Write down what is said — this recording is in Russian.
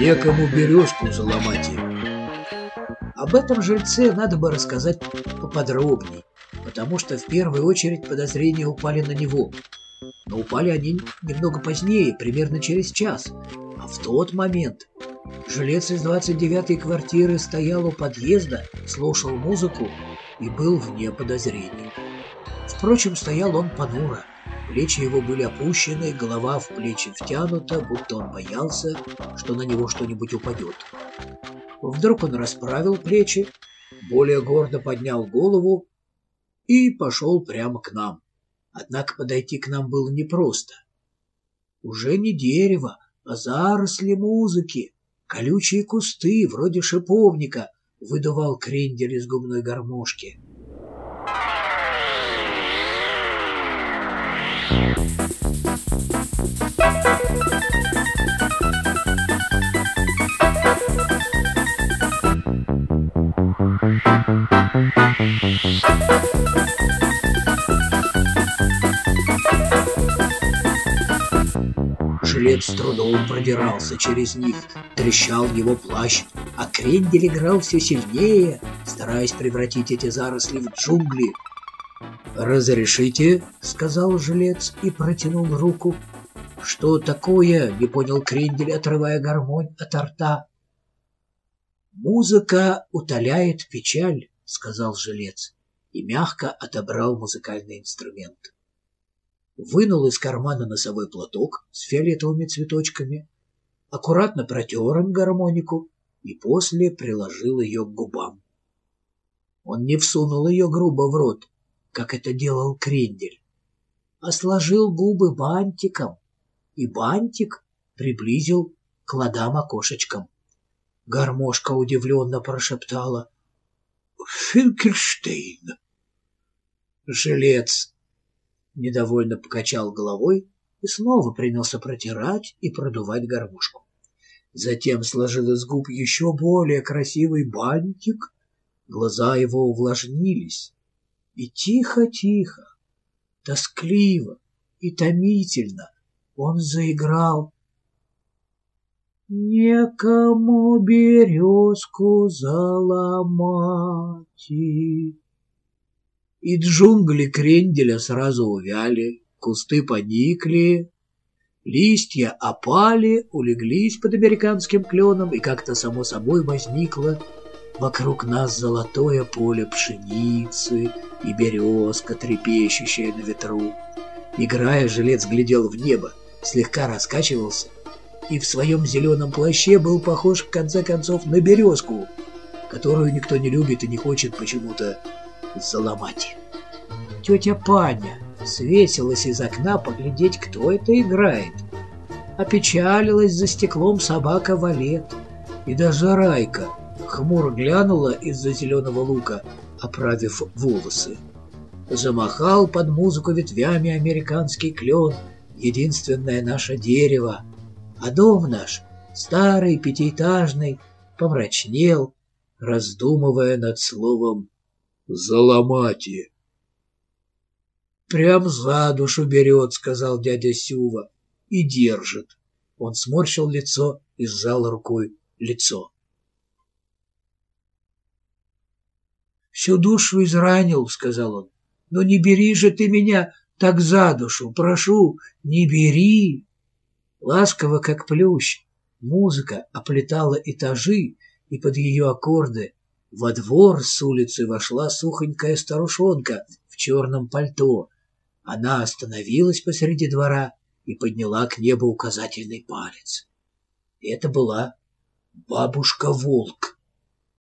некому березку заломать. Об этом жильце надо бы рассказать поподробней, потому что в первую очередь подозрения упали на него. Но упали они немного позднее, примерно через час, а в тот момент жилец из 29-й квартиры стоял у подъезда, слушал музыку и был вне подозрений. Впрочем, стоял он понуро. Плечи его были опущены, голова в плечи втянута, будто он боялся, что на него что-нибудь упадет. Вдруг он расправил плечи, более гордо поднял голову и пошел прямо к нам. Однако подойти к нам было непросто. Уже не дерево, а заросли музыки, колючие кусты, вроде шиповника, выдувал крендель из губной гармошки. Жилет с трудом продирался через них, трещал его плащ, а крендель играл все сильнее, стараясь превратить эти заросли в джунгли. «Разрешите?» — сказал жилец и протянул руку. «Что такое?» — не понял крендель, отрывая гармонь от рта. «Музыка утоляет печаль», — сказал жилец и мягко отобрал музыкальный инструмент. Вынул из кармана носовой платок с фиолетовыми цветочками, аккуратно протер им гармонику и после приложил ее к губам. Он не всунул ее грубо в рот, как это делал Крендель, а сложил губы бантиком, и бантик приблизил к ладам-окошечкам. Гармошка удивленно прошептала «Финкельштейн!» Жилец недовольно покачал головой и снова принялся протирать и продувать гармошку. Затем сложил из губ еще более красивый бантик, глаза его увлажнились, и тихо-тихо, тоскливо и томительно он заиграл Некому березку заломать. И джунгли кренделя сразу увяли, кусты поникли, листья опали, улеглись под американским кленом, и как-то само собой возникло вокруг нас золотое поле пшеницы и березка, трепещущая на ветру. Играя, жилец глядел в небо, слегка раскачивался — и в своем зеленом плаще был похож, в конце концов, на березку, которую никто не любит и не хочет почему-то заломать. Тетя Паня свесилась из окна поглядеть, кто это играет. Опечалилась за стеклом собака Валет, и даже Райка хмуро глянула из-за зеленого лука, оправив волосы. Замахал под музыку ветвями американский клен, единственное наше дерево, а дом наш, старый пятиэтажный, помрачнел, раздумывая над словом «заломати». «Прям за душу берет», — сказал дядя Сюва, — «и держит». Он сморщил лицо и сжал рукой лицо. «Всю душу изранил», — сказал он. «Но не бери же ты меня так за душу, прошу, не бери». Ласково, как плющ, музыка оплетала этажи, и под ее аккорды во двор с улицы вошла сухонькая старушонка в черном пальто. Она остановилась посреди двора и подняла к небу указательный палец. Это была бабушка-волк.